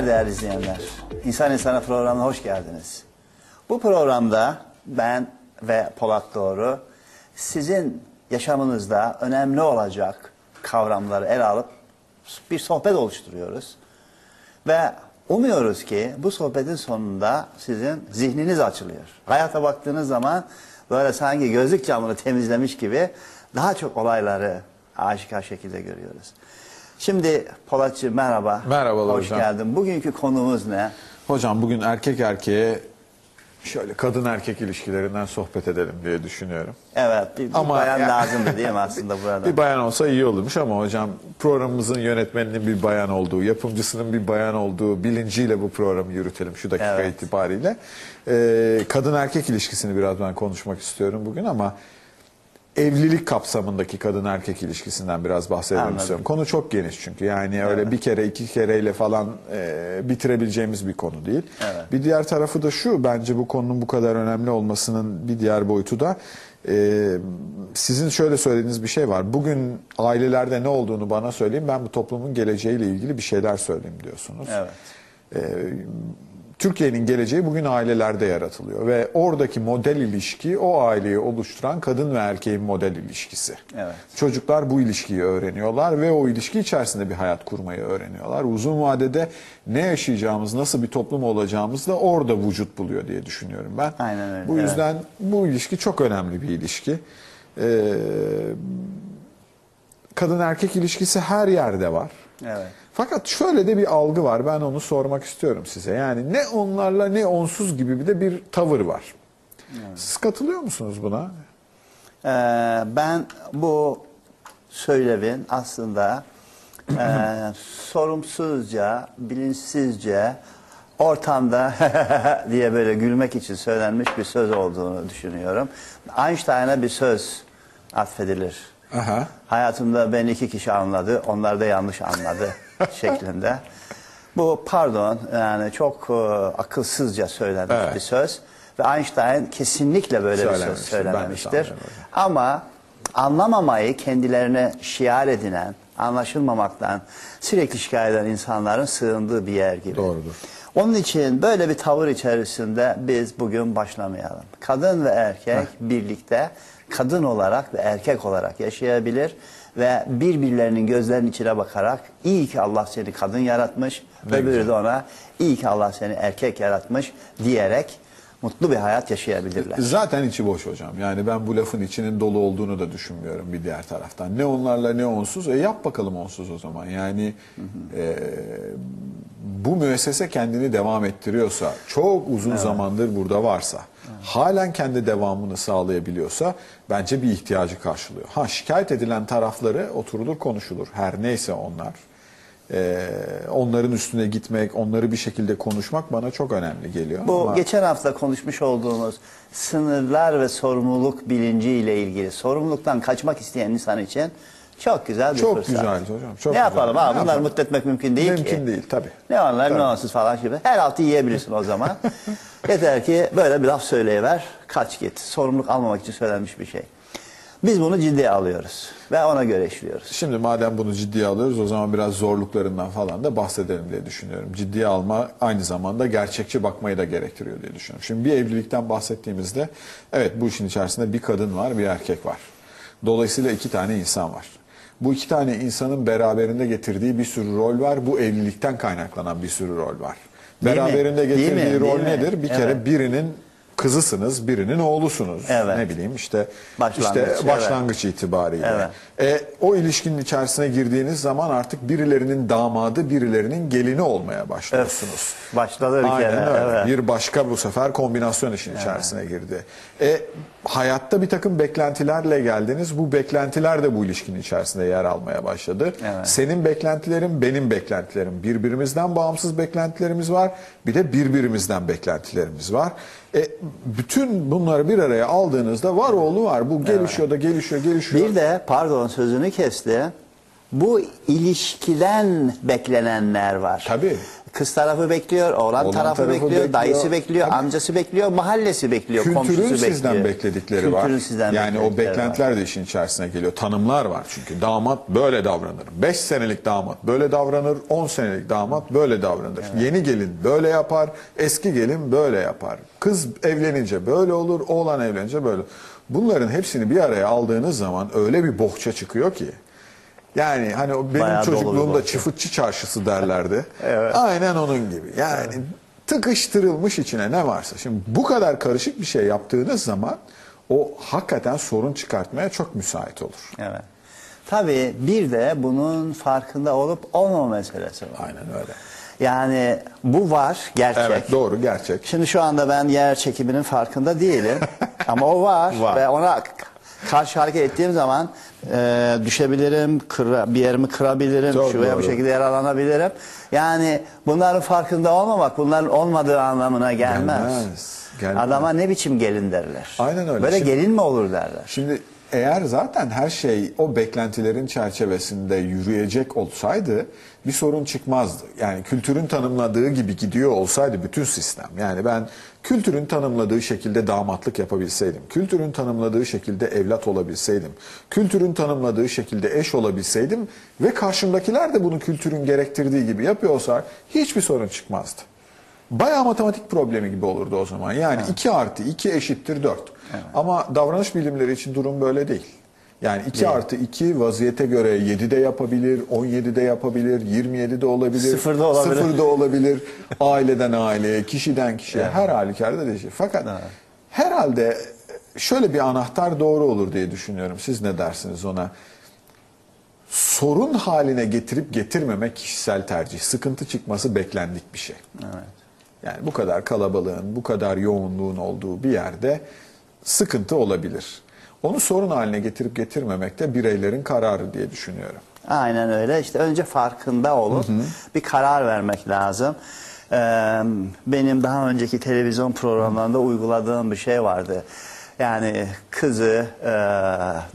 günler değerli izleyenler. İnsan İnsana programına hoş geldiniz. Bu programda ben ve Polat Doğru sizin yaşamınızda önemli olacak kavramları ele alıp bir sohbet oluşturuyoruz. Ve umuyoruz ki bu sohbetin sonunda sizin zihniniz açılıyor. Hayata baktığınız zaman böyle sanki gözlük camını temizlemiş gibi daha çok olayları aşikar şekilde görüyoruz. Şimdi Polatcığım merhaba. Merhabalar Hoş hocam. geldin. Bugünkü konumuz ne? Hocam bugün erkek erkeğe şöyle kadın erkek ilişkilerinden sohbet edelim diye düşünüyorum. Evet bir, bir Ama bayan ya- lazımdı değil mi aslında burada? Bir bayan olsa iyi olurmuş ama hocam programımızın yönetmeninin bir bayan olduğu, yapımcısının bir bayan olduğu bilinciyle bu programı yürütelim şu dakika Evet. itibariyle. Ee, kadın erkek ilişkisini biraz ben konuşmak istiyorum bugün ama evlilik kapsamındaki kadın erkek ilişkisinden biraz Anladım. istiyorum. Konu çok geniş çünkü yani öyle bir kere iki kereyle falan e, bitirebileceğimiz bir konu değil. Evet. Bir diğer tarafı da şu bence bu konunun bu kadar önemli olmasının bir diğer boyutu da e, sizin şöyle söylediğiniz bir şey var. Bugün ailelerde ne olduğunu bana söyleyin ben bu toplumun geleceğiyle ilgili bir şeyler söyleyeyim diyorsunuz. Evet. Türkiye'nin geleceği bugün ailelerde yaratılıyor ve oradaki model ilişki o aileyi oluşturan kadın ve erkeğin model ilişkisi. Evet. Çocuklar bu ilişkiyi öğreniyorlar ve o ilişki içerisinde bir hayat kurmayı öğreniyorlar. Uzun vadede ne yaşayacağımız, nasıl bir toplum olacağımız da orada vücut buluyor diye düşünüyorum ben. Aynen öyle, Bu evet. yüzden bu ilişki çok önemli bir ilişki. Ee, kadın erkek ilişkisi her yerde var. Evet. Fakat şöyle de bir algı var. Ben onu sormak istiyorum size. Yani ne onlarla ne onsuz gibi bir de bir tavır var. Siz katılıyor musunuz buna? Ee, ben bu söylemin aslında e, sorumsuzca, bilinçsizce ortamda diye böyle gülmek için söylenmiş bir söz olduğunu düşünüyorum. Einstein'a bir söz atfedilir. Aha. Hayatımda beni iki kişi anladı, onlar da yanlış anladı şeklinde. Bu pardon yani çok e, akılsızca söylenmiş Evet. bir söz ve Einstein kesinlikle böyle bir söz Söylememiştir, ben de söylememiştir. sanmıyorum hocam. Ama anlamamayı kendilerine şiar edinen, anlaşılmamaktan sürekli şikayet eden insanların sığındığı bir yer gibi. Doğrudur. Onun için böyle bir tavır içerisinde biz bugün başlamayalım. Kadın ve erkek birlikte kadın olarak ve erkek olarak yaşayabilir ve birbirlerinin gözlerinin içine bakarak iyi ki Allah seni kadın yaratmış Ne öbürü güzel. de ona iyi ki Allah seni erkek yaratmış diyerek mutlu bir hayat yaşayabilirler. Zaten içi boş hocam. Yani ben bu lafın içinin dolu olduğunu da düşünmüyorum bir diğer taraftan. Ne onlarla ne onsuz. E yap bakalım onsuz o zaman. Yani e, bu müessese kendini devam ettiriyorsa, çok uzun zamandır burada varsa, halen kendi devamını sağlayabiliyorsa bence bir ihtiyacı karşılıyor. Ha şikayet edilen tarafları oturulur konuşulur. Her neyse onlar. E, onların üstüne gitmek, onları bir şekilde konuşmak bana çok önemli geliyor. Bu Ama- geçen hafta konuşmuş olduğumuz sınırlar ve sorumluluk bilinci ile ilgili sorumluluktan kaçmak isteyen insan için çok güzel bir Çok fırsat. güzel hocam, çok ne güzel. yapalım Ne abi bunları yapalım? mutlu etmek mümkün değil ki. Mümkün değil tabii. Ne onlar ne onsuz falan gibi. Her altı yiyebilirsin o zaman. Yeter ki böyle bir laf söyleyiver kaç git. Sorumluluk almamak için söylenmiş bir şey. Biz bunu ciddiye alıyoruz ve ona göre işliyoruz. Şimdi madem bunu ciddiye alıyoruz o zaman biraz zorluklarından falan da bahsedelim diye düşünüyorum. Ciddiye alma aynı zamanda gerçekçi bakmayı da gerektiriyor diye düşünüyorum. Şimdi bir evlilikten bahsettiğimizde evet bu işin içerisinde bir kadın var bir erkek var. Dolayısıyla iki tane insan var. Bu iki tane insanın beraberinde getirdiği bir sürü rol var. Bu evlilikten kaynaklanan bir sürü rol var. Değil mi? Beraberinde Değil mi? getirdiği rol Değil mi? nedir? Bir kere Evet. birinin kızısınız, birinin oğlusunuz. Evet. Ne bileyim işte Başlangıç, işte evet. başlangıç itibariyle. Evet. E, o ilişkinin içerisine girdiğiniz zaman artık birilerinin damadı, birilerinin gelini olmaya başlıyorsunuz. Başladı bir Aynen kere. öyle. Evet. Bir başka bu sefer kombinasyon işin içerisine girdi. E, hayatta bir takım beklentilerle geldiniz. Bu beklentiler de bu ilişkinin içerisinde yer almaya başladı. Evet. Senin beklentilerin, benim beklentilerim. Birbirimizden bağımsız beklentilerimiz var. Bir de birbirimizden beklentilerimiz var. E, bütün bunları bir araya aldığınızda var oğlu var. Bu gelişiyor da gelişiyor, gelişiyor. Bir de pardon sözünü kesti. Bu ilişkiden beklenenler var. Tabii. Kız tarafı bekliyor, oğlan, Oğlan tarafı, tarafı bekliyor, bekliyor. dayısı bekliyor, Tabii. amcası bekliyor, mahallesi bekliyor, komşusu Kültürün bekliyor. sizden bekledikleri var. Sizden yani o beklentileri var. beklentiler de işin içerisine geliyor. Tanımlar var çünkü. Damat böyle davranır. 5 senelik damat böyle davranır. 10 senelik damat böyle davranır. Yeni gelin böyle yapar. Eski gelin böyle yapar. Kız evlenince böyle olur. Oğlan evlenince böyle. Bunların hepsini bir araya aldığınız zaman öyle bir bohça çıkıyor ki. Yani hani o benim Bayağı çocukluğumda çıfıtçı çarşısı derlerdi. Aynen onun gibi. Yani tıkıştırılmış içine ne varsa. Şimdi bu kadar karışık bir şey yaptığınız zaman o hakikaten sorun çıkartmaya çok müsait olur. Evet. Tabii bir de bunun farkında olup olmama meselesi var. Aynen öyle. Yani bu var, gerçek. Evet doğru gerçek. Şimdi şu anda ben yer çekiminin farkında değilim. Ama o var, Var. ve ona karşı hareket ettiğim zaman e, düşebilirim, kıra- bir yerimi kırabilirim, Çok şuraya doğru. bir şekilde yaralanabilirim. Yani bunların farkında olmamak, bunların olmadığı anlamına gelmez. Gelmez, gelmez. Adama ne biçim gelin derler. Aynen öyle. Böyle Şimdi- gelin mi olur derler. Şimdi eğer zaten her şey o beklentilerin çerçevesinde yürüyecek olsaydı bir sorun çıkmazdı. Yani kültürün tanımladığı gibi gidiyor olsaydı bütün sistem. Yani ben kültürün tanımladığı şekilde damatlık yapabilseydim, kültürün tanımladığı şekilde evlat olabilseydim, kültürün tanımladığı şekilde eş olabilseydim ve karşımdakiler de bunu kültürün gerektirdiği gibi yapıyorsa hiçbir sorun çıkmazdı. Bayağı matematik problemi gibi olurdu o zaman. Yani 2 artı 2 eşittir 4. Ama davranış bilimleri için durum böyle değil. Yani 2 artı 2 vaziyete göre 7 de yapabilir, 17 de yapabilir, 27 de olabilir. Sıfırda olabilir. Sıfır da olabilir. Aileden aileye, kişiden kişiye her halükarda değişir. Fakat herhalde şöyle bir anahtar doğru olur diye düşünüyorum. Siz ne dersiniz ona? sorun haline getirip getirmemek kişisel tercih. Sıkıntı çıkması beklendik bir şey. Yani bu kadar kalabalığın, bu kadar yoğunluğun olduğu bir yerde sıkıntı olabilir. Onu sorun haline getirip getirmemek de bireylerin kararı diye düşünüyorum. Aynen öyle. İşte önce farkında olup bir karar vermek lazım. Ee, benim daha önceki televizyon programlarında uyguladığım bir şey vardı. Yani kızı, e,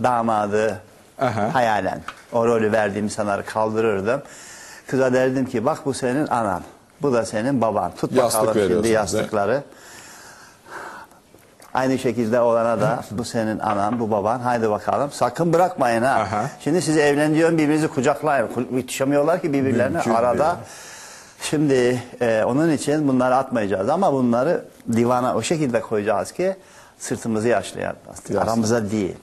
damadı Aha. hayalen o rolü verdiğim insanları kaldırırdım. Kıza derdim ki bak bu senin anan, bu da senin baban. Tut Yastık bakalım şimdi yastıkları. Aynı şekilde olana da bu senin anan, bu baban. Haydi bakalım. Sakın bırakmayın ha. Aha. Şimdi sizi evlendiriyorum birbirinizi kucaklayın. Ku- Yetişemiyorlar ki birbirlerine Mümkün arada. değil. Şimdi e, onun için bunları atmayacağız ama bunları divana o şekilde koyacağız ki sırtımızı yaşlayalım. Aramıza değil.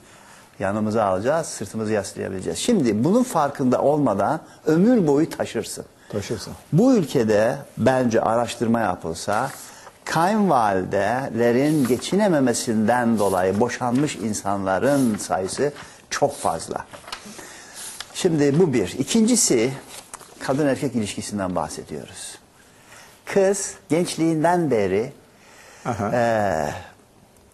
Yanımıza alacağız, sırtımızı yaslayabileceğiz. Şimdi bunun farkında olmadan ömür boyu taşırsın. Taşırsın. Bu ülkede bence araştırma yapılsa kayınvalidelerin geçinememesinden dolayı boşanmış insanların sayısı çok fazla. Şimdi bu bir. İkincisi kadın erkek ilişkisinden bahsediyoruz. Kız gençliğinden beri Aha. eee,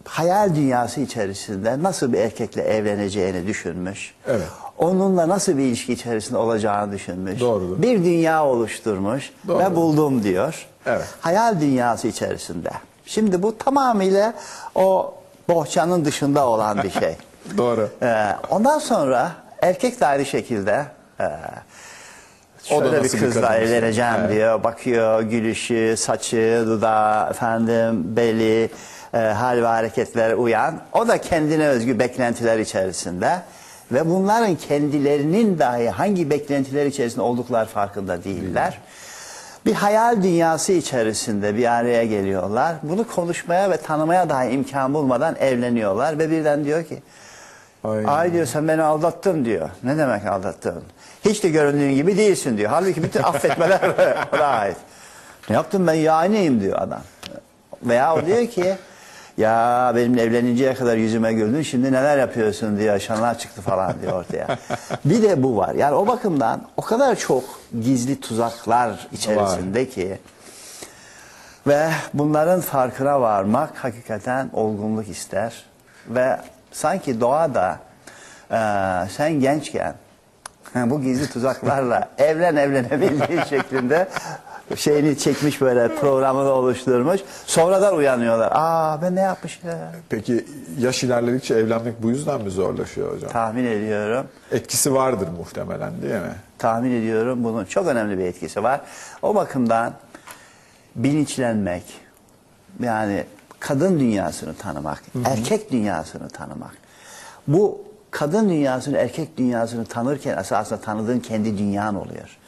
hayal dünyası içerisinde nasıl bir erkekle evleneceğini düşünmüş. Evet. Onunla nasıl bir ilişki içerisinde olacağını düşünmüş. Doğrudur. Bir dünya oluşturmuş Doğru. ve buldum diyor. Evet. Hayal dünyası içerisinde. Şimdi bu tamamıyla o bohçanın dışında olan bir şey. Doğru. Ee, ondan sonra erkek de aynı şekilde e, O da şöyle bir nasıl bir kızla kadın? evleneceğim Evet. diyor. Bakıyor gülüşü, saçı, dudağı, efendim beli, e, hal ve hareketleri uyan. O da kendine özgü beklentiler içerisinde. Ve bunların kendilerinin dahi hangi beklentiler içerisinde oldukları farkında değiller. Bir hayal dünyası içerisinde bir araya geliyorlar. Bunu konuşmaya ve tanımaya dahi imkan bulmadan evleniyorlar. Ve birden diyor ki Ay. Ay diyor sen beni aldattın diyor. Ne demek aldattın? Hiç de göründüğün gibi değilsin diyor. Halbuki bütün affetmeler ona ait. Ne yaptım ben ya aynıyım diyor adam. Veya o diyor ki ya benimle evleninceye kadar yüzüme güldün şimdi neler yapıyorsun diyor şanlar çıktı falan diyor ortaya. Bir de bu var. Yani o bakımdan o kadar çok gizli tuzaklar içerisinde ki ve bunların farkına varmak hakikaten olgunluk ister. Ve sanki doğada e, sen gençken bu gizli tuzaklarla evlen evlenebildiğin şeklinde şeyini çekmiş böyle programını oluşturmuş. Sonradan uyanıyorlar. Aa ben ne yapmışım? Peki yaş ilerledikçe evlenmek bu yüzden mi zorlaşıyor hocam? Tahmin ediyorum. Etkisi vardır muhtemelen değil mi? tahmin ediyorum bunun çok önemli bir etkisi var. O bakımdan bilinçlenmek, yani kadın dünyasını tanımak, erkek dünyasını tanımak. Bu kadın dünyasını, erkek dünyasını tanırken esasında tanıdığın kendi dünyan oluyor.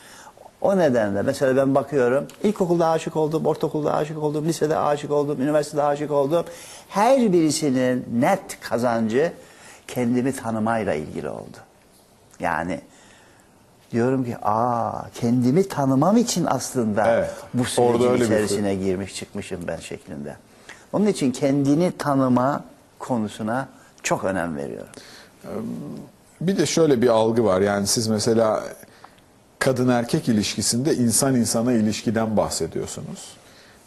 O nedenle mesela ben bakıyorum, ilkokulda aşık oldum, ortaokulda aşık oldum, lisede aşık oldum, üniversitede aşık oldum. Her birisinin net kazancı kendimi tanımayla ilgili oldu. Yani diyorum ki aa kendimi tanımam için aslında Evet, bu sürecin içerisine girmiş çıkmışım ben şeklinde. Onun için kendini tanıma konusuna çok önem veriyorum. Bir de şöyle bir algı var. Yani siz mesela kadın erkek ilişkisinde insan insana ilişkiden bahsediyorsunuz.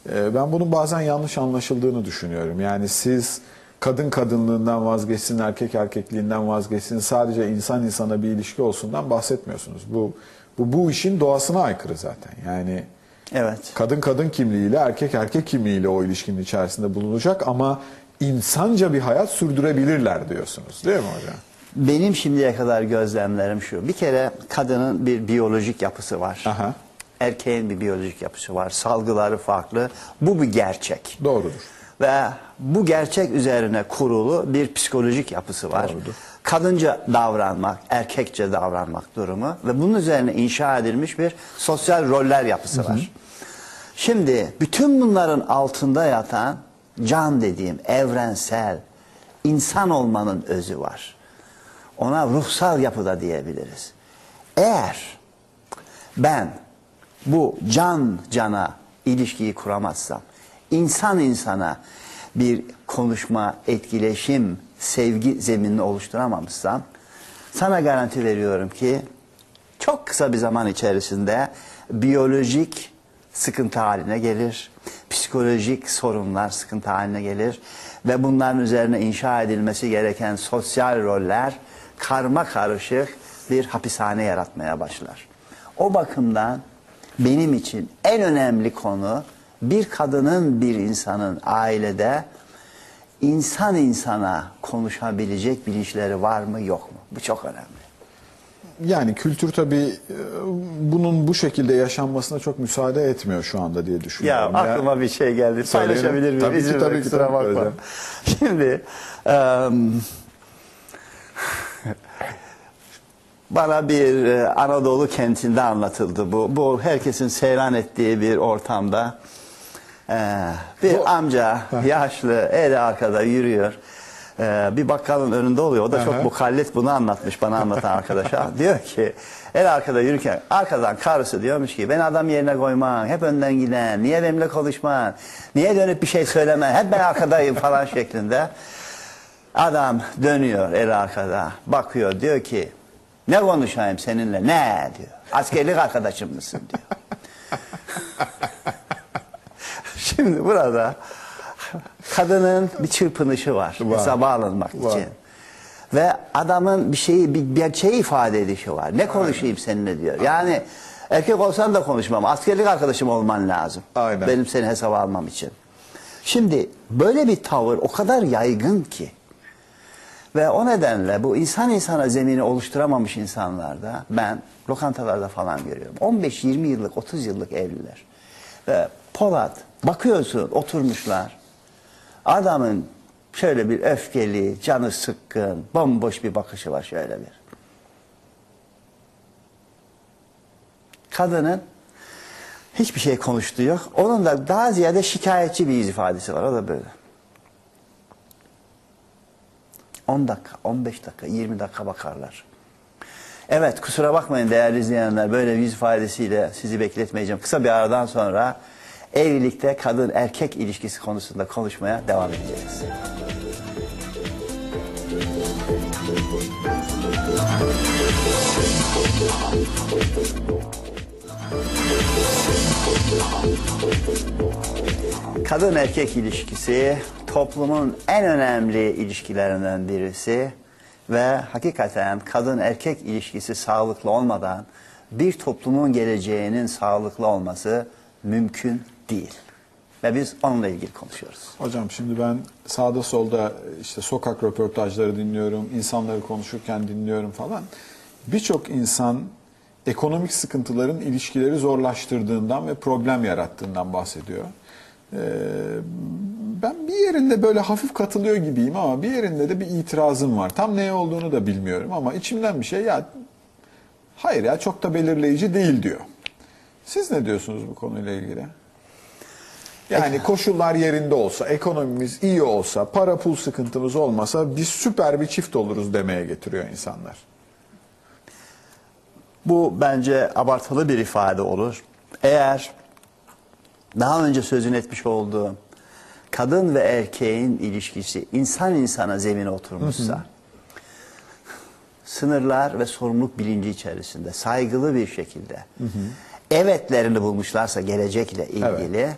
Ee, Ben bunun bazen yanlış anlaşıldığını düşünüyorum. Yani siz kadın kadınlığından vazgeçsin, erkek erkekliğinden vazgeçsin, sadece insan insana bir ilişki olsundan bahsetmiyorsunuz. Bu bu bu işin doğasına aykırı zaten. Yani Evet. kadın kadın kimliğiyle, erkek erkek kimliğiyle o ilişkinin içerisinde bulunacak ama insanca bir hayat sürdürebilirler diyorsunuz. Değil mi hocam? Benim şimdiye kadar gözlemlerim şu. Bir kere kadının bir biyolojik yapısı var. Aha. Erkeğin bir biyolojik yapısı var. Salgıları farklı. Bu bir gerçek. Doğrudur. Ve bu gerçek üzerine kurulu bir psikolojik yapısı var. Doğrudur. Kadınca davranmak, erkekçe davranmak durumu ve bunun üzerine inşa edilmiş bir sosyal roller yapısı var. Şimdi bütün bunların altında yatan can dediğim evrensel insan olmanın özü var. Ona ruhsal yapıda diyebiliriz. Eğer ben bu can cana ilişkiyi kuramazsam, insan insana bir konuşma, etkileşim, sevgi zeminini oluşturamamışsam, sana garanti veriyorum ki çok kısa bir zaman içerisinde biyolojik sıkıntı haline gelir, psikolojik sorunlar sıkıntı haline gelir ve bunların üzerine inşa edilmesi gereken sosyal roller karma karışık bir hapishane yaratmaya başlar. O bakımdan benim için en önemli konu bir kadının bir insanın ailede insan insana konuşabilecek bilinçleri var mı yok mu? Bu çok önemli. Yani kültür tabii e, bunun bu şekilde yaşanmasına çok müsaade etmiyor şu anda diye Ya düşünüyorum. aklıma bir şey geldi. Paylaşabilir miyim? Tabii ki, tabii ki, kusura bakma. Şimdi em, bana bir e, Anadolu kentinde anlatıldı bu. Bu herkesin seyran ettiği bir ortamda. e, bir Bu- amca yaşlı el arkada yürüyor. E, bir bakkalın önünde oluyor. O da çok mukallit bunu anlatmış bana anlatan arkadaşa. diyor ki el arkada yürürken arkadan karısı diyormuş ki ben adam yerine koymam. Hep önden giden. Niye benimle konuşman? Niye dönüp bir şey söylemen? Hep ben arkadayım falan şeklinde. Adam dönüyor el arkada. Bakıyor diyor ki ne konuşayım seninle? Ne diyor. Askerlik arkadaşım mısın diyor. Şimdi burada kadının bir çırpınışı var. Var. Hesaba alınmak Var. için. Ve adamın bir şeyi, bir gerçeği ifade edişi var. Ne konuşayım seninle diyor. Yani erkek olsan da konuşmam. Askerlik arkadaşım olman lazım. Aynen. Benim seni hesaba almam için. Şimdi böyle bir tavır o kadar yaygın ki. Ve o nedenle bu insan insana zemini oluşturamamış insanlarda ben lokantalarda falan görüyorum. 15-20 yıllık, 30 yıllık evliler. Ve Polat bakıyorsun oturmuşlar. Adamın şöyle bir öfkeli, canı sıkkın, bomboş bir bakışı var şöyle bir. Kadının hiçbir şey konuştuğu yok. Onun da daha ziyade şikayetçi bir yüz ifadesi var. O da böyle. 10 dakika, 15 dakika, 20 dakika bakarlar. Evet kusura bakmayın değerli izleyenler böyle yüz ifadesiyle sizi bekletmeyeceğim. Kısa bir aradan sonra evlilikte kadın erkek ilişkisi konusunda konuşmaya devam edeceğiz. Kadın erkek ilişkisi toplumun en önemli ilişkilerinden birisi ve hakikaten kadın erkek ilişkisi sağlıklı olmadan bir toplumun geleceğinin sağlıklı olması mümkün değil. Ve biz onunla ilgili konuşuyoruz. Hocam şimdi ben sağda solda işte sokak röportajları dinliyorum, insanları konuşurken dinliyorum falan. Birçok insan ekonomik sıkıntıların ilişkileri zorlaştırdığından ve problem yarattığından bahsediyor. Ee, ben bir yerinde böyle hafif katılıyor gibiyim ama bir yerinde de bir itirazım var. Tam ne olduğunu da bilmiyorum ama içimden bir şey ya hayır ya çok da belirleyici değil diyor. Siz ne diyorsunuz bu konuyla ilgili? Yani koşullar yerinde olsa, ekonomimiz iyi olsa, para pul sıkıntımız olmasa biz süper bir çift oluruz demeye getiriyor insanlar. Bu bence abartılı bir ifade olur. Eğer daha önce sözünü etmiş olduğum kadın ve erkeğin ilişkisi insan insana zemine oturmuşsa, sınırlar ve sorumluluk bilinci içerisinde saygılı bir şekilde evetlerini bulmuşlarsa gelecekle ilgili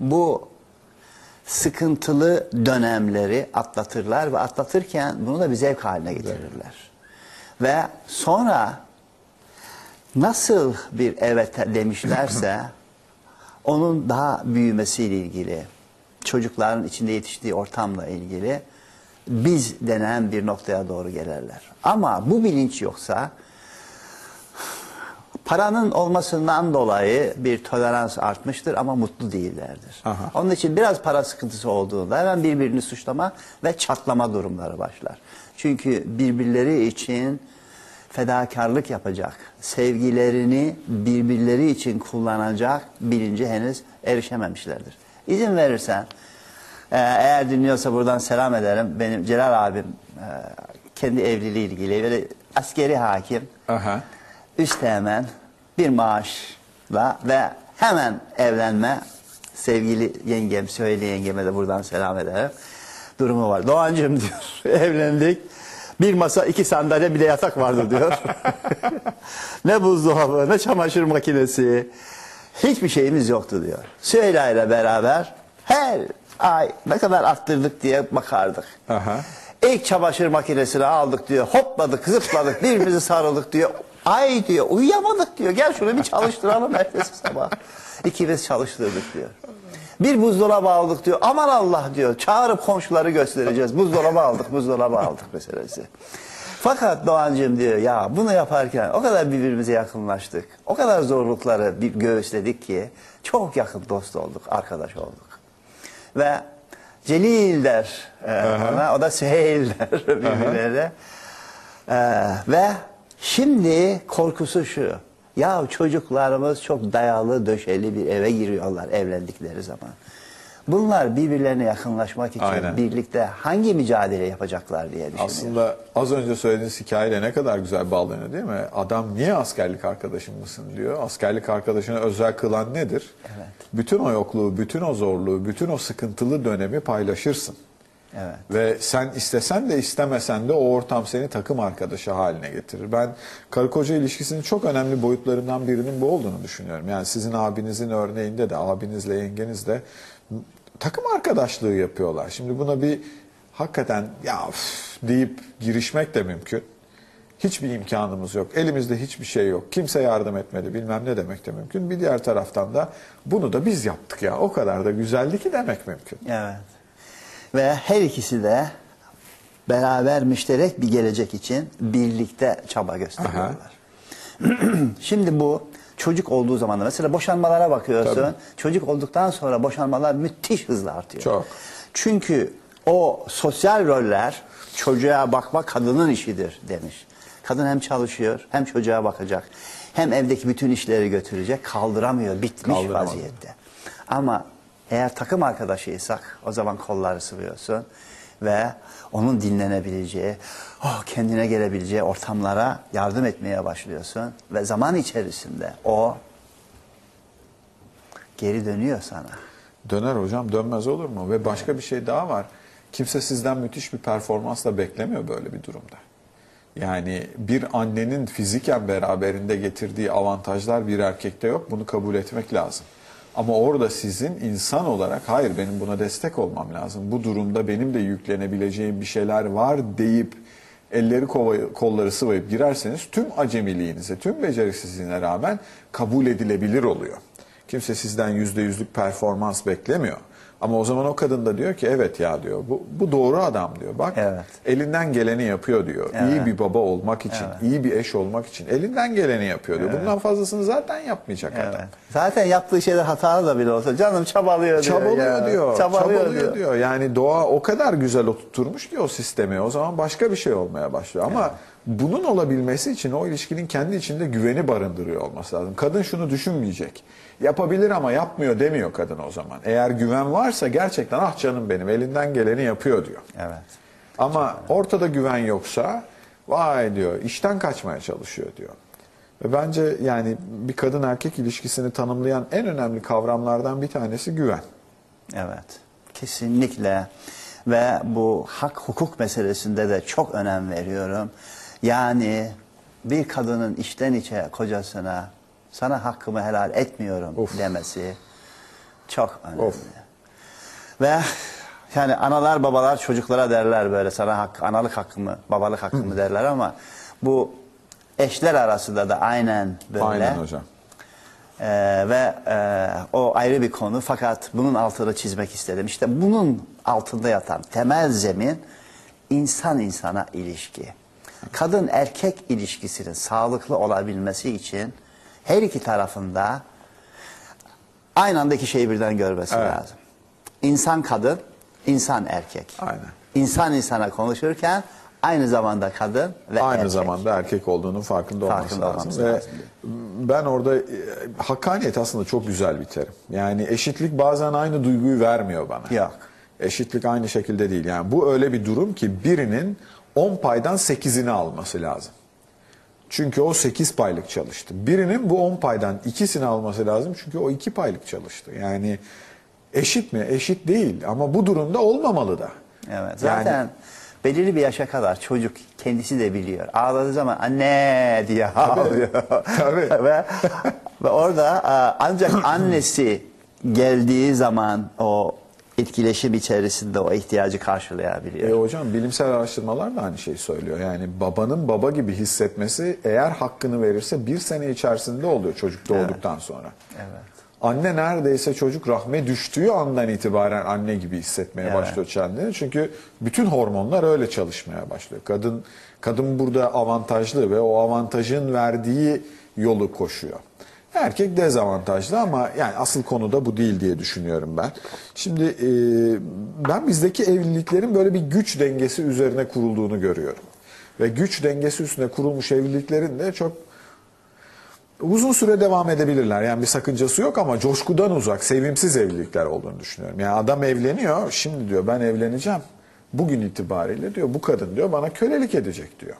bu sıkıntılı dönemleri atlatırlar ve atlatırken bunu da bir zevk haline getirirler. Ve sonra nasıl bir evet demişlerse onun daha büyümesiyle ilgili, çocukların içinde yetiştiği ortamla ilgili biz denen bir noktaya doğru gelirler. Ama bu bilinç yoksa paranın olmasından dolayı bir tolerans artmıştır ama mutlu değillerdir. Aha. Onun için biraz para sıkıntısı olduğunda hemen birbirini suçlama ve çatlama durumları başlar. Çünkü birbirleri için fedakarlık yapacak, sevgilerini birbirleri için kullanacak bilince henüz erişememişlerdir. İzin verirsen, e, eğer dinliyorsa buradan selam ederim. Benim Celal abim e, kendi evliliği ilgili böyle askeri hakim, Aha. üsteğmen bir maaşla ve hemen evlenme sevgili yengem, söyle yengeme de buradan selam ederim. Durumu var. Doğancığım diyor, evlendik. Bir masa, iki sandalye, bir de yatak vardı diyor. ne buzdolabı, ne çamaşır makinesi. Hiçbir şeyimiz yoktu diyor. Süheyla ile beraber her ay ne kadar arttırdık diye bakardık. Aha. İlk çamaşır makinesini aldık diyor. Hopladık, zıpladık, birbirimizi sarıldık diyor. Ay diyor, uyuyamadık diyor. Gel şunu bir çalıştıralım ertesi sabah. İkimiz çalıştırdık diyor. Bir buzdolabı aldık diyor. Aman Allah diyor. Çağırıp komşuları göstereceğiz. Buzdolabı aldık, buzdolabı aldık meselesi. Fakat Doğancığım diyor ya bunu yaparken o kadar birbirimize yakınlaştık. O kadar zorlukları bir göğüsledik ki çok yakın dost olduk, arkadaş olduk. Ve Celil der e, ona, o da Süheyl der birbirlerine. E, ve şimdi korkusu şu. Ya çocuklarımız çok dayalı döşeli bir eve giriyorlar evlendikleri zaman. Bunlar birbirlerine yakınlaşmak için Aynen. birlikte hangi mücadele yapacaklar diye düşünüyor. Aslında az önce söylediğiniz hikayeyle ne kadar güzel bağlanıyor değil mi? Adam niye askerlik arkadaşın mısın diyor. Askerlik arkadaşını özel kılan nedir? Evet. Bütün o yokluğu, bütün o zorluğu, bütün o sıkıntılı dönemi paylaşırsın. Evet. Ve sen istesen de istemesen de o ortam seni takım arkadaşı haline getirir. Ben karı koca ilişkisinin çok önemli boyutlarından birinin bu olduğunu düşünüyorum. Yani sizin abinizin örneğinde de abinizle yengeniz de takım arkadaşlığı yapıyorlar. Şimdi buna bir hakikaten ya üf deyip girişmek de mümkün. Hiçbir imkanımız yok. Elimizde hiçbir şey yok. Kimse yardım etmedi bilmem ne demek de mümkün. Bir diğer taraftan da bunu da biz yaptık ya. O kadar da güzeldi ki demek mümkün. Evet. Ve her ikisi de beraber müşterek bir gelecek için birlikte çaba gösteriyorlar. Şimdi bu çocuk olduğu zaman da mesela boşanmalara bakıyorsun. Tabii. Çocuk olduktan sonra boşanmalar müthiş hızla artıyor. Çok. Çünkü o sosyal roller çocuğa bakma kadının işidir demiş. Kadın hem çalışıyor hem çocuğa bakacak. Hem evdeki bütün işleri götürecek. Kaldıramıyor. Bitmiş vaziyette. Ama eğer takım arkadaşıysak o zaman kolları sıvıyorsun ve onun dinlenebileceği, oh, kendine gelebileceği ortamlara yardım etmeye başlıyorsun ve zaman içerisinde o geri dönüyor sana. Döner hocam dönmez olur mu? Ve başka bir şey daha var. Kimse sizden müthiş bir performansla beklemiyor böyle bir durumda. Yani bir annenin fiziken beraberinde getirdiği avantajlar bir erkekte yok. Bunu kabul etmek lazım. Ama orada sizin insan olarak hayır benim buna destek olmam lazım. Bu durumda benim de yüklenebileceğim bir şeyler var deyip elleri kova- kolları sıvayıp girerseniz tüm acemiliğinize, tüm beceriksizliğine rağmen kabul edilebilir oluyor. Kimse sizden yüzde yüzlük performans beklemiyor. Ama o zaman o kadın da diyor ki evet ya diyor bu, bu doğru adam diyor. Bak Evet. elinden geleni yapıyor diyor. İyi bir baba olmak için, iyi bir eş olmak için elinden geleni yapıyor diyor. Bundan fazlasını zaten yapmayacak adam. Evet. Zaten yaptığı şeyler hatalı da bile olsa canım çabalıyor diyor. Çabalıyor ya. diyor. Çabalıyor, Çabalıyor, diyor. diyor. Yani doğa o kadar güzel oturtmuş ki o sistemi. O zaman başka bir şey olmaya başlıyor. Ama bunun olabilmesi için o ilişkinin kendi içinde güveni barındırıyor olması lazım. Kadın şunu düşünmeyecek. Yapabilir ama yapmıyor demiyor kadın o zaman. Eğer güven varsa gerçekten ah canım benim elinden geleni yapıyor diyor. Evet. Ama ortada güven yoksa vay diyor işten kaçmaya çalışıyor diyor. Ve bence yani bir kadın erkek ilişkisini tanımlayan en önemli kavramlardan bir tanesi güven. Evet. Kesinlikle. Ve bu hak hukuk meselesinde de çok önem veriyorum. Yani bir kadının içten içe kocasına sana hakkımı helal etmiyorum Of. demesi çok önemli. Of. Ve yani analar babalar çocuklara derler böyle sana hak, analık hakkımı, babalık hakkımı derler ama bu eşler arasında da aynen böyle. Aynen hocam. Ee, ve e, o ayrı bir konu fakat bunun altını çizmek istedim. İşte bunun altında yatan temel zemin insan insana ilişki. Kadın erkek ilişkisinin sağlıklı olabilmesi için her iki tarafında aynı anda iki şeyi birden görmesi Evet. lazım. İnsan kadın, insan erkek. Aynen. İnsan insana konuşurken aynı zamanda kadın ve Aynı erkek. zamanda erkek olduğunun farkında olması Farkında lazım. Ve lazım. ben orada e, hakkaniyet aslında çok güzel bir terim. Yani eşitlik bazen aynı duyguyu vermiyor bana. Yok. Eşitlik aynı şekilde değil. Yani bu öyle bir durum ki birinin 10 paydan 8'ini alması lazım. Çünkü o 8 paylık çalıştı. Birinin bu 10 paydan ikisini alması lazım çünkü o 2 paylık çalıştı. Yani eşit mi? Eşit değil ama bu durumda olmamalı da. Evet. Yani- Zaten belirli bir yaşa kadar çocuk kendisi de biliyor. Ağladığı zaman anne diye ağlıyor. Tabii. ve, ve orada ancak annesi geldiği zaman o etkileşim içerisinde o ihtiyacı karşılayabiliyor. E hocam bilimsel araştırmalar da aynı şeyi söylüyor. Yani babanın baba gibi hissetmesi eğer hakkını verirse bir sene içerisinde oluyor çocuk doğduktan sonra. Evet. Anne neredeyse çocuk rahme düştüğü andan itibaren anne gibi hissetmeye Evet. başlıyor kendini. Çünkü bütün hormonlar öyle çalışmaya başlıyor. Kadın kadın burada avantajlı ve o avantajın verdiği yolu koşuyor. Erkek dezavantajlı ama yani asıl konu da bu değil diye düşünüyorum ben. Şimdi e, ben bizdeki evliliklerin böyle bir güç dengesi üzerine kurulduğunu görüyorum. Ve güç dengesi üstüne kurulmuş evliliklerin de çok uzun süre devam edebilirler. Yani bir sakıncası yok ama coşkudan uzak, sevimsiz evlilikler olduğunu düşünüyorum. Yani adam evleniyor, şimdi diyor ben evleneceğim. Bugün itibariyle diyor bu kadın diyor bana kölelik edecek diyor.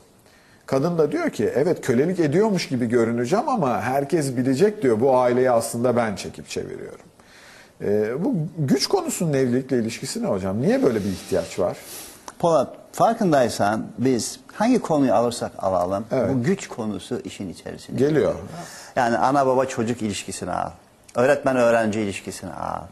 Kadın da diyor ki evet kölelik ediyormuş gibi görüneceğim ama herkes bilecek diyor bu aileyi aslında ben çekip çeviriyorum. Ee, bu güç konusunun evlilikle ilişkisi ne hocam? Niye böyle bir ihtiyaç var? Polat farkındaysan biz hangi konuyu alırsak alalım Evet. bu güç konusu işin içerisinde. Geliyor. Yani ana baba çocuk ilişkisini al. Öğretmen öğrenci ilişkisini al.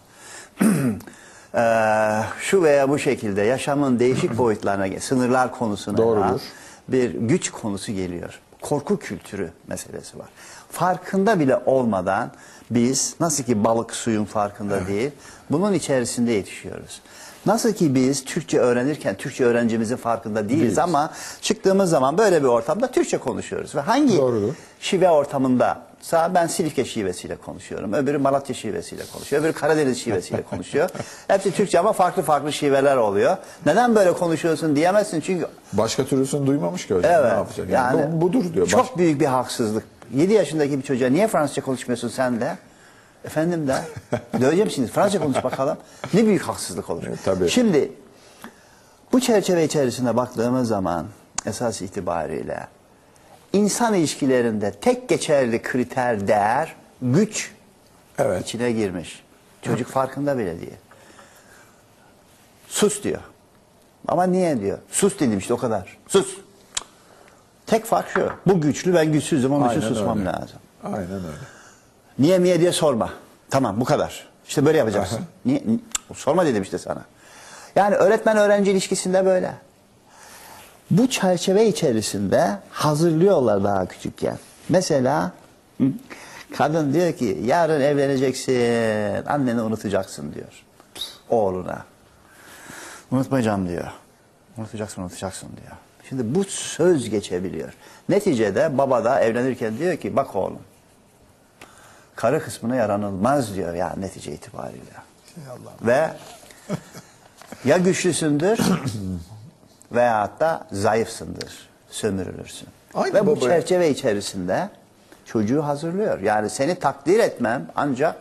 Eee, şu veya bu şekilde yaşamın değişik boyutlarına, sınırlar konusuna Doğrudur. al. Bir güç konusu geliyor. Korku kültürü meselesi var. Farkında bile olmadan biz nasıl ki balık suyun farkında değil, bunun içerisinde yetişiyoruz. Nasıl ki biz Türkçe öğrenirken Türkçe öğrencimizin farkında değiliz, Değiliz. ama çıktığımız zaman böyle bir ortamda Türkçe konuşuyoruz. Ve hangi Doğrudur. şive ortamında Sağ ben Silifke şivesiyle konuşuyorum. Öbürü Malatya şivesiyle konuşuyor. Öbürü Karadeniz şivesiyle konuşuyor. Hepsi Türkçe ama farklı farklı şiveler oluyor. Neden böyle konuşuyorsun diyemezsin çünkü Başka türlüsünü duymamış ki hocam. evet. Ne yapacak? Yani, bu- budur diyor. Çok Baş- büyük bir haksızlık. 7 yaşındaki bir çocuğa niye Fransızca konuşmuyorsun sen de? Efendim de. Döveceğim şimdi. Fransızca konuş bakalım. Ne büyük haksızlık olur. Evet, tabii. Şimdi bu çerçeve içerisinde baktığımız zaman esas itibariyle insan ilişkilerinde tek geçerli kriter değer güç Evet. içine girmiş. Çocuk farkında bile değil. Sus diyor. Ama niye diyor? Sus dedim işte o kadar. Sus. Tek fark şu. Bu güçlü ben güçsüzüm onun için susmam öyle. lazım. Aynen öyle. Niye miye diye sorma. Tamam bu kadar. İşte böyle yapacaksın. Niye? ni- Sorma dedim işte sana. Yani öğretmen öğrenci ilişkisinde böyle. Bu çerçeve içerisinde hazırlıyorlar daha küçükken. Mesela Kadın diyor ki yarın evleneceksin. Anneni unutacaksın diyor. Oğluna. Unutmayacağım diyor. Unutacaksın unutacaksın diyor. Şimdi bu söz geçebiliyor. Neticede baba da evlenirken diyor ki bak oğlum. Karı kısmına yaranılmaz diyor ya netice itibariyle. Ve ya güçlüsündür veyahut da zayıfsındır. Sömürülürsün. Aynı Ve bu babaya- çerçeve içerisinde çocuğu hazırlıyor. Yani seni takdir etmem ancak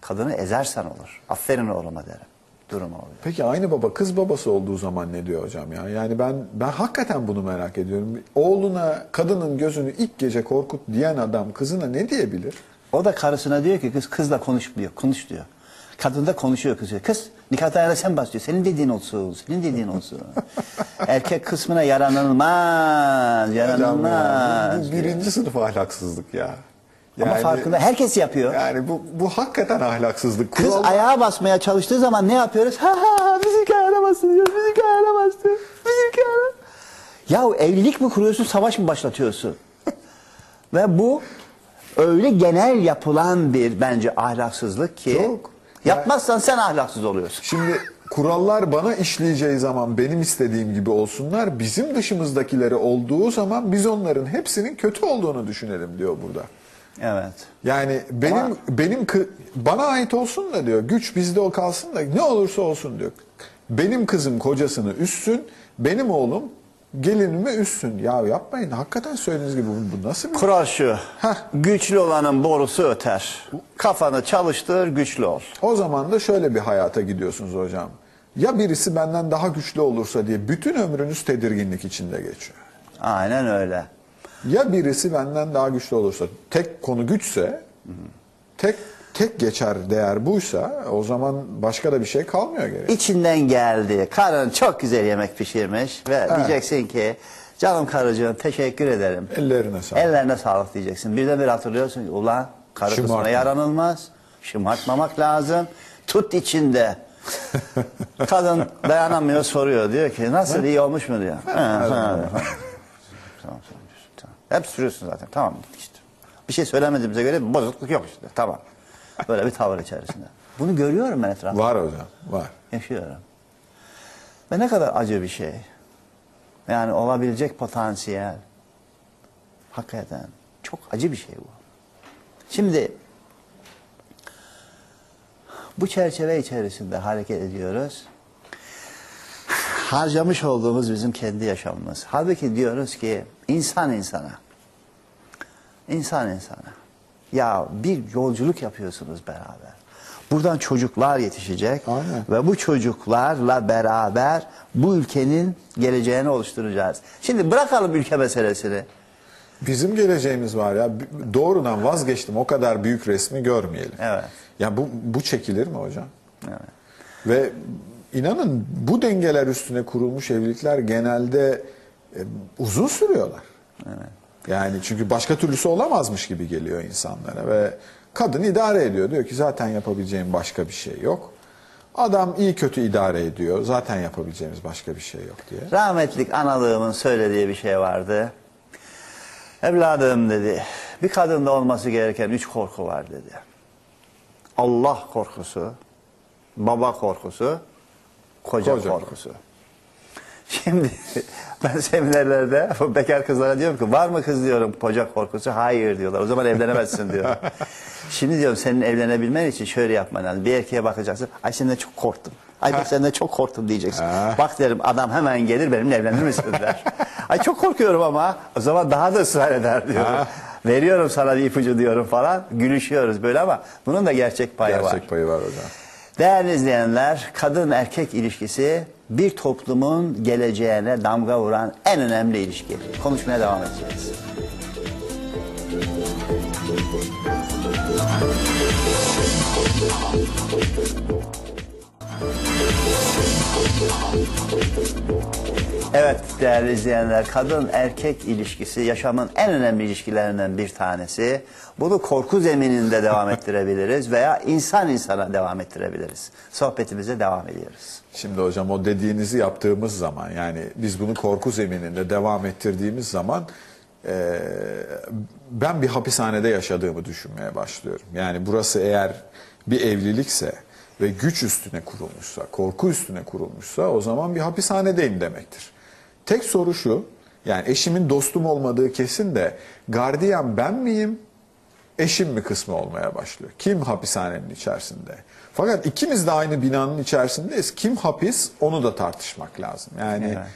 kadını ezersen olur. Aferin oğluma derim. Durum oluyor. Peki aynı baba kız babası olduğu zaman ne diyor hocam ya? Yani ben ben hakikaten bunu merak ediyorum. Oğluna kadının gözünü ilk gece korkut diyen adam kızına ne diyebilir? O da karısına diyor ki kız kızla konuş diyor. Konuş diyor. Kadın da konuşuyor kız. Kız nikah tarihine sen bas diyor. Senin dediğin olsun. Senin dediğin olsun. Erkek kısmına yaranılmaz. Yaranılmaz. bu, birinci sınıf ahlaksızlık ya. Ama Yani- farkında herkes yapıyor. Yani bu, bu hakikaten ahlaksızlık. Kız Kurallar- ayağa basmaya çalıştığı zaman ne yapıyoruz? Ha ha müzik ayağına bastı diyor. Müzik ayağına bastı. Müzik ayağına. Ya evlilik mi kuruyorsun, savaş mı başlatıyorsun? Ve bu öyle genel yapılan bir bence ahlaksızlık ki Çok. Yapmazsan sen ahlaksız oluyorsun. Şimdi kurallar bana işleyeceği zaman benim istediğim gibi olsunlar. Bizim dışımızdakileri olduğu zaman biz onların hepsinin kötü olduğunu düşünelim diyor burada. Evet. Yani benim Ama- benim bana ait olsun da diyor. Güç bizde o kalsın da ne olursa olsun diyor. Benim kızım kocasını üssün, benim oğlum gelinimi üssün. Ya yapmayın. Hakikaten söylediğiniz gibi bu, bu nasıl bir Kural şu. Heh. Güçlü olanın borusu öter. Kafanı çalıştır, güçlü ol. O zaman da şöyle bir hayata gidiyorsunuz hocam. Ya birisi benden daha güçlü olursa diye bütün ömrünüz tedirginlik içinde geçiyor. Aynen öyle. Ya birisi benden daha güçlü olursa, tek konu güçse, tek tek geçer değer buysa o zaman başka da bir şey kalmıyor gerek. İçinden geldi. Karın çok güzel yemek pişirmiş ve diyeceksin ki canım karıcığım teşekkür ederim. Ellerine sağlık. Ellerine sağlık diyeceksin. Bir de bir hatırlıyorsun ki ulan karı Şımartma. yaranılmaz. Şımartmamak lazım. Tut içinde. Kadın dayanamıyor soruyor. Diyor ki nasıl iyi olmuş mu diyor. Tamam, tamam, tamam. Hep sürüyorsun zaten. Tamam işte. Bir şey söylemediğimize göre bozukluk yok işte. Tamam. Böyle bir tavır içerisinde. Bunu görüyorum ben etrafta. Var hocam, var. Yaşıyorum. Ve ne kadar acı bir şey. Yani olabilecek potansiyel. Hakikaten çok acı bir şey bu. Şimdi bu çerçeve içerisinde hareket ediyoruz. Harcamış olduğumuz bizim kendi yaşamımız. Halbuki diyoruz ki insan insana. İnsan insana. Ya bir yolculuk yapıyorsunuz beraber. Buradan çocuklar yetişecek Aynen. ve bu çocuklarla beraber bu ülkenin geleceğini oluşturacağız. Şimdi bırakalım ülke meselesini. Bizim geleceğimiz var ya. Doğrudan vazgeçtim. O kadar büyük resmi görmeyelim. Evet. Ya bu bu çekilir mi hocam? Evet. Ve inanın bu dengeler üstüne kurulmuş evlilikler genelde e, uzun sürüyorlar. Yani çünkü başka türlüsü olamazmış gibi geliyor insanlara ve kadın idare ediyor. Diyor ki zaten yapabileceğim başka bir şey yok. Adam iyi kötü idare ediyor. Zaten yapabileceğimiz başka bir şey yok diye. Rahmetlik analığımın söylediği bir şey vardı. Evladım dedi, bir kadında olması gereken üç korku var dedi. Allah korkusu, baba korkusu, koca, Koca korkusu. Şimdi ben seminerlerde bu bekar kızlara diyorum ki var mı kız diyorum koca korkusu? Hayır diyorlar. O zaman evlenemezsin diyor. Şimdi diyorum senin evlenebilmen için şöyle yapman lazım. Bir erkeğe bakacaksın. Ay senden çok korktum. Ay ben senden çok korktum diyeceksin. Bak derim adam hemen gelir benimle evlenir misin der. Ay çok korkuyorum ama o zaman daha da ısrar eder diyor. Veriyorum sana bir ipucu diyorum falan. Gülüşüyoruz böyle ama bunun da gerçek payı var. Gerçek payı var hocam. Değerli izleyenler, kadın erkek ilişkisi bir toplumun geleceğine damga vuran en önemli ilişki. Konuşmaya devam edeceğiz. Evet değerli izleyenler, kadın erkek ilişkisi yaşamın en önemli ilişkilerinden bir tanesi. Bunu korku zemininde devam ettirebiliriz veya insan insana devam ettirebiliriz. Sohbetimize devam ediyoruz. Şimdi hocam o dediğinizi yaptığımız zaman yani biz bunu korku zemininde devam ettirdiğimiz zaman e, ben bir hapishanede yaşadığımı düşünmeye başlıyorum. Yani burası eğer bir evlilikse ve güç üstüne kurulmuşsa, korku üstüne kurulmuşsa o zaman bir hapishanedeyim demektir. Tek soru şu, yani eşimin dostum olmadığı kesin de gardiyan ben miyim, eşim mi kısmı olmaya başlıyor. Kim hapishanenin içerisinde? Fakat ikimiz de aynı binanın içerisindeyiz. Kim hapis onu da tartışmak lazım. Yani Evet.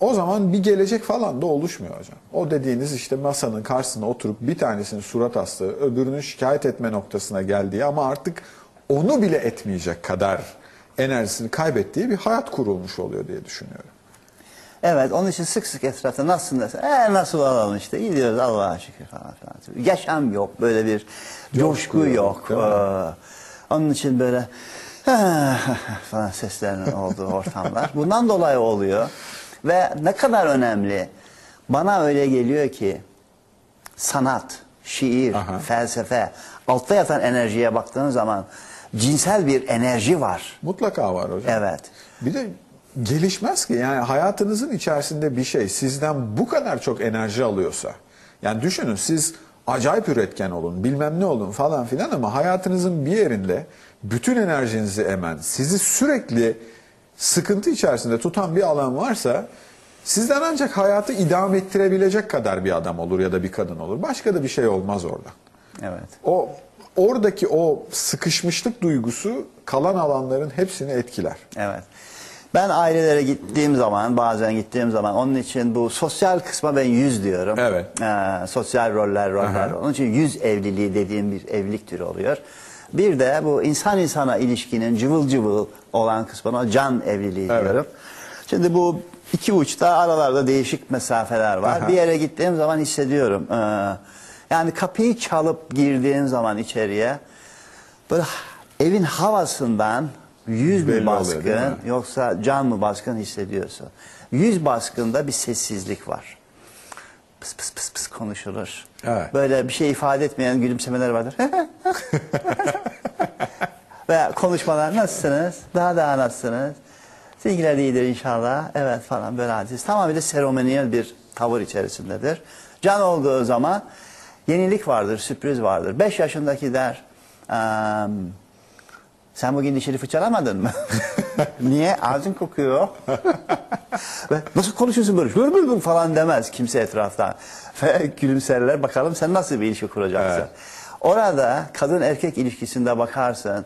o zaman bir gelecek falan da oluşmuyor hocam. O dediğiniz işte masanın karşısına oturup bir tanesinin surat astığı, öbürünün şikayet etme noktasına geldiği ama artık onu bile etmeyecek kadar enerjisini kaybettiği bir hayat kurulmuş oluyor diye düşünüyorum. Evet onun için sık sık etrafta nasılsın desen, e, nasıl olalım işte gidiyoruz Allah'a şükür falan filan. Yaşam yok böyle bir coşku yok? Ee, onun için böyle falan seslerin olduğu ortamlar. Bundan dolayı oluyor. Ve ne kadar önemli. Bana öyle geliyor ki sanat, şiir, Aha. felsefe, altta yatan enerjiye baktığın zaman cinsel bir enerji var. Mutlaka var hocam. Evet. Bir de gelişmez ki yani hayatınızın içerisinde bir şey sizden bu kadar çok enerji alıyorsa yani düşünün siz acayip üretken olun bilmem ne olun falan filan ama hayatınızın bir yerinde bütün enerjinizi emen sizi sürekli sıkıntı içerisinde tutan bir alan varsa sizden ancak hayatı idame ettirebilecek kadar bir adam olur ya da bir kadın olur. Başka da bir şey olmaz orada. Evet. O oradaki o sıkışmışlık duygusu kalan alanların hepsini etkiler. Evet. Ben ailelere gittiğim zaman, bazen gittiğim zaman onun için bu sosyal kısma ben yüz diyorum. Evet. Ee, sosyal roller, roller. Aha. Onun için yüz evliliği dediğim bir evlilik türü oluyor. Bir de bu insan insana ilişkinin cıvıl cıvıl olan kısmına can evliliği Evet. diyorum. Şimdi bu iki uçta aralarda değişik mesafeler var. Aha. Bir yere gittiğim zaman hissediyorum. Ee, yani kapıyı çalıp girdiğin zaman içeriye böyle evin havasından yüz Belli mü oluyor, baskın değil mi? yoksa can mı baskın hissediyorsun. Yüz baskında bir sessizlik var. Pıs pıs pıs pıs konuşulur. Evet. Böyle bir şey ifade etmeyen gülümsemeler vardır. Ve konuşmalar nasılsınız? Daha daha nasılsınız? De iyidir inşallah. Evet falan böyle hadis. Tamamıyla seremoniyel bir tavır içerisindedir. Can olduğu zaman yenilik vardır, sürpriz vardır. Beş yaşındaki der, "Eee, sen bugün dişini fırçalamadın mı? Niye? Ağzın kokuyor. Ve nasıl konuşuyorsun böyle? Bır bır bır falan demez kimse etraftan. Ve gülümserler bakalım sen nasıl bir ilişki kuracaksın. Evet. Orada kadın erkek ilişkisinde bakarsın.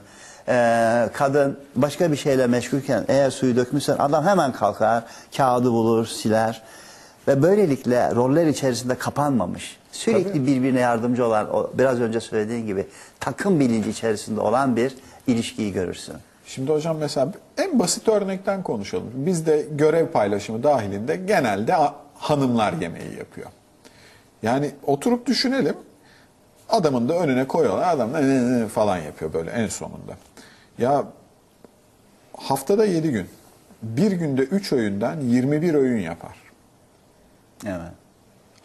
eee, kadın başka bir şeyle meşgulken eğer suyu dökmüşsen adam hemen kalkar, kağıdı bulur, siler. Ve böylelikle roller içerisinde kapanmamış. Sürekli Tabii. birbirine yardımcı olan, biraz önce söylediğin gibi takım bilinci içerisinde olan bir ilişkiyi görürsün. Şimdi hocam mesela en basit örnekten konuşalım. Bizde görev paylaşımı dahilinde genelde hanımlar yemeği yapıyor. Yani oturup düşünelim. Adamın da önüne koyuyorlar. Adam da falan yapıyor böyle en sonunda. Ya haftada 7 gün. Bir günde 3 öğünden 21 öğün yapar. Evet.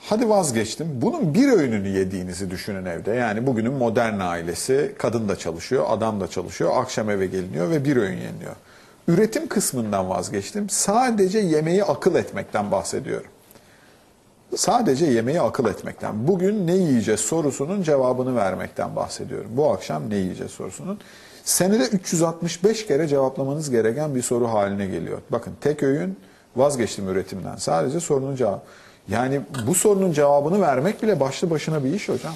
Hadi vazgeçtim. Bunun bir öğününü yediğinizi düşünün evde. Yani bugünün modern ailesi kadın da çalışıyor, adam da çalışıyor, akşam eve geliniyor ve bir öğün yeniliyor. Üretim kısmından vazgeçtim. Sadece yemeği akıl etmekten bahsediyorum. Sadece yemeği akıl etmekten. Bugün ne yiyeceğiz sorusunun cevabını vermekten bahsediyorum. Bu akşam ne yiyeceğiz sorusunun. Senede 365 kere cevaplamanız gereken bir soru haline geliyor. Bakın tek öğün vazgeçtim üretimden. Sadece sorunun cevabı. Yani bu sorunun cevabını vermek bile başlı başına bir iş hocam.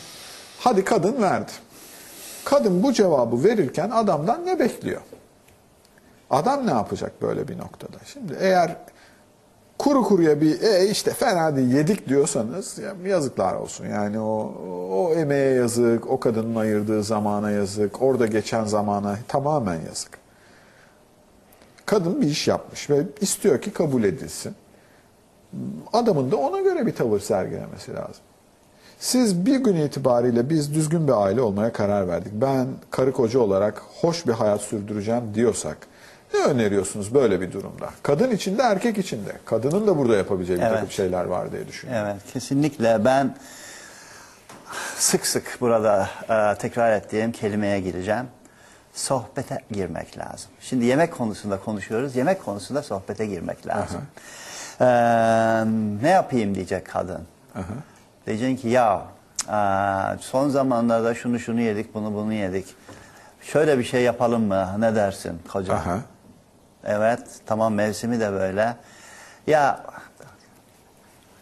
Hadi kadın verdi. Kadın bu cevabı verirken adamdan ne bekliyor? Adam ne yapacak böyle bir noktada? Şimdi eğer kuru kuruya bir e işte fena değil yedik diyorsanız ya yazıklar olsun. Yani o, o emeğe yazık, o kadının ayırdığı zamana yazık, orada geçen zamana tamamen yazık. Kadın bir iş yapmış ve istiyor ki kabul edilsin. Adamın da ona göre bir tavır sergilemesi lazım. Siz bir gün itibariyle biz düzgün bir aile olmaya karar verdik. Ben karı koca olarak hoş bir hayat sürdüreceğim diyorsak ne öneriyorsunuz böyle bir durumda? Kadın içinde erkek içinde. Kadının da burada yapabileceği bir Evet. takım şeyler var diye düşünüyorum. Evet, kesinlikle ben sık sık burada e, tekrar ettiğim kelimeye gireceğim. Sohbete girmek lazım. Şimdi yemek konusunda konuşuyoruz. Yemek konusunda sohbete girmek lazım. Ee, ne yapayım diyecek kadın. Diyeceksin ki ya son zamanlarda şunu şunu yedik, bunu bunu yedik. Şöyle bir şey yapalım mı? Ne dersin kocam? Aha. Evet, tamam mevsimi de böyle. Ya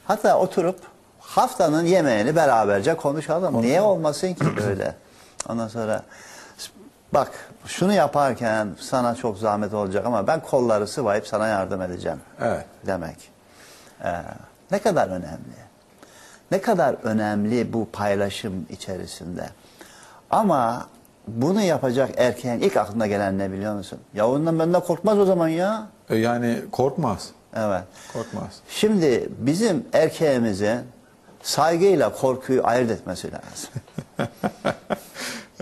hatta oturup haftanın yemeğini beraberce konuşalım. Niye olmasın ki böyle? Ondan sonra bak şunu yaparken sana çok zahmet olacak ama ben kolları sıvayıp sana yardım edeceğim. Evet. Demek. Ee, ne kadar önemli. Ne kadar önemli bu paylaşım içerisinde. Ama bunu yapacak erkeğin ilk aklına gelen ne biliyor musun? Ya ondan benden korkmaz o zaman ya. E, yani korkmaz. Evet. Korkmaz. Şimdi bizim erkeğimizin saygıyla korkuyu ayırt etmesi lazım.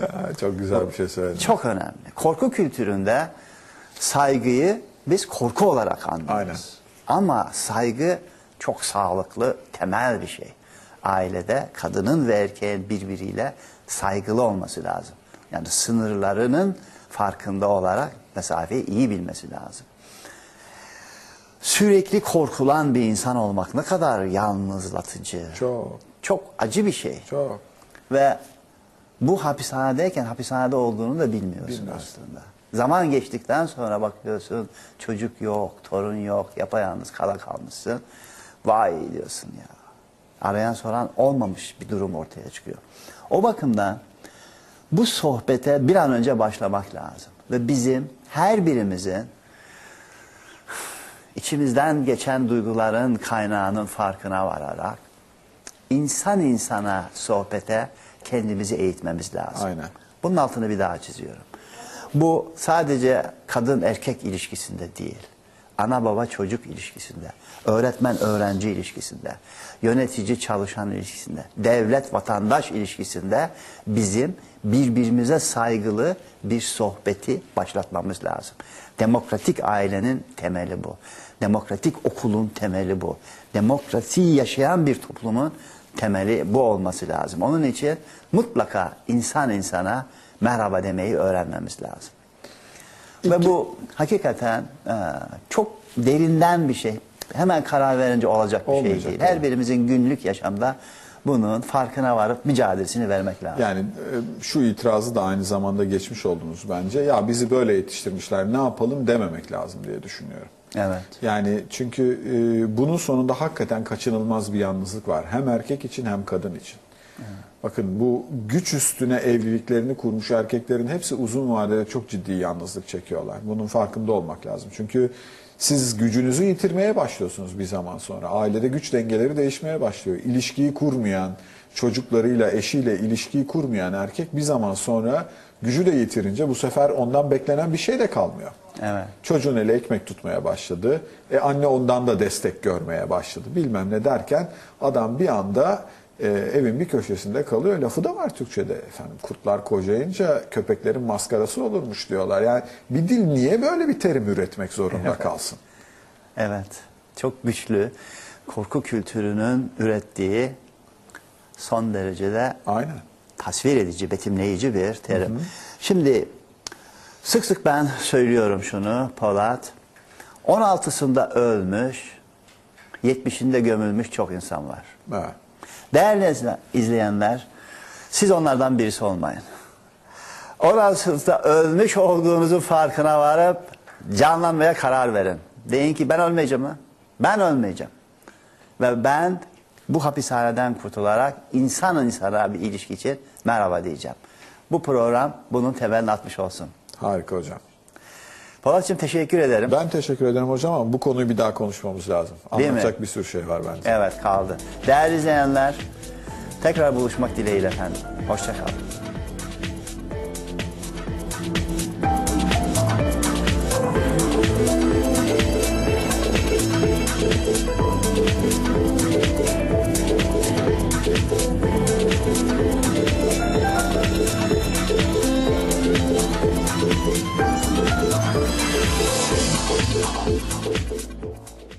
Çok güzel bir şey söyledin. Çok önemli. Korku kültüründe saygıyı biz korku olarak anlıyoruz. Aynen. Ama saygı çok sağlıklı, temel bir şey. Ailede kadının ve erkeğin birbiriyle saygılı olması lazım. Yani sınırlarının farkında olarak mesafeyi iyi bilmesi lazım. Sürekli korkulan bir insan olmak ne kadar yalnızlatıcı. Çok. Çok acı bir şey. Çok. Ve bu hapishanedeyken hapishanede olduğunu da bilmiyorsun Bilmiyorsun. aslında. Zaman geçtikten sonra bakıyorsun çocuk yok, torun yok, yapayalnız kala kalmışsın. Vay diyorsun ya. Arayan soran olmamış bir durum ortaya çıkıyor. O bakımdan bu sohbete bir an önce başlamak lazım. Ve bizim her birimizin içimizden geçen duyguların kaynağının farkına vararak insan insana sohbete kendimizi eğitmemiz lazım. Aynen. Bunun altını bir daha çiziyorum. Bu sadece kadın erkek ilişkisinde değil. Ana baba çocuk ilişkisinde, öğretmen öğrenci ilişkisinde, yönetici çalışan ilişkisinde, devlet vatandaş ilişkisinde bizim birbirimize saygılı bir sohbeti başlatmamız lazım. Demokratik ailenin temeli bu. Demokratik okulun temeli bu. Demokrasiyi yaşayan bir toplumun temeli bu olması lazım. Onun için mutlaka insan insana merhaba demeyi öğrenmemiz lazım. Ve bu hakikaten e, çok derinden bir şey. Hemen karar verince olacak bir şey Olmayacak, değil. evet. Her birimizin günlük yaşamda bunun farkına varıp mücadelesini vermek lazım. Yani e, şu itirazı da aynı zamanda geçmiş oldunuz bence. Ya bizi böyle yetiştirmişler ne yapalım dememek lazım diye düşünüyorum. Evet. Yani çünkü e, bunun sonunda hakikaten kaçınılmaz bir yalnızlık var. Hem erkek için hem kadın için. Bakın bu güç üstüne evliliklerini kurmuş erkeklerin hepsi uzun vadede çok ciddi yalnızlık çekiyorlar. Bunun farkında olmak lazım. Çünkü siz gücünüzü yitirmeye başlıyorsunuz bir zaman sonra. Ailede güç dengeleri değişmeye başlıyor. İlişkiyi kurmayan, çocuklarıyla, eşiyle ilişkiyi kurmayan erkek bir zaman sonra gücü de yitirince bu sefer ondan beklenen bir şey de kalmıyor. Evet. Çocuğun eli ekmek tutmaya başladı. E anne ondan da destek görmeye başladı. Bilmem ne derken adam bir anda e, evin bir köşesinde kalıyor. Lafı da var Türkçe'de efendim. Kurtlar kocayınca köpeklerin maskarası olurmuş diyorlar. Yani bir dil niye böyle bir terim üretmek zorunda kalsın? Evet. Çok güçlü korku kültürünün ürettiği son derecede Aynen. Tasvir edici, betimleyici bir terim. Şimdi sık sık ben söylüyorum şunu Polat. 16'sında ölmüş, 70'inde gömülmüş çok insan var. Evet. Değerli izle- izleyenler, siz onlardan birisi olmayın. 16'sında ölmüş olduğunuzun farkına varıp canlanmaya karar verin. Deyin ki ben ölmeyeceğim ha. Ben ölmeyeceğim. Ve ben bu hapishaneden kurtularak insan insana bir ilişki için merhaba diyeceğim. Bu program bunun temelini atmış olsun. Harika hocam. Polat'cığım teşekkür ederim. Ben teşekkür ederim hocam ama bu konuyu bir daha konuşmamız lazım. Değil mi? Anlatacak bir sürü şey var bence. Evet kaldı. Değerli izleyenler tekrar buluşmak dileğiyle efendim. Hoşçakalın. Oh.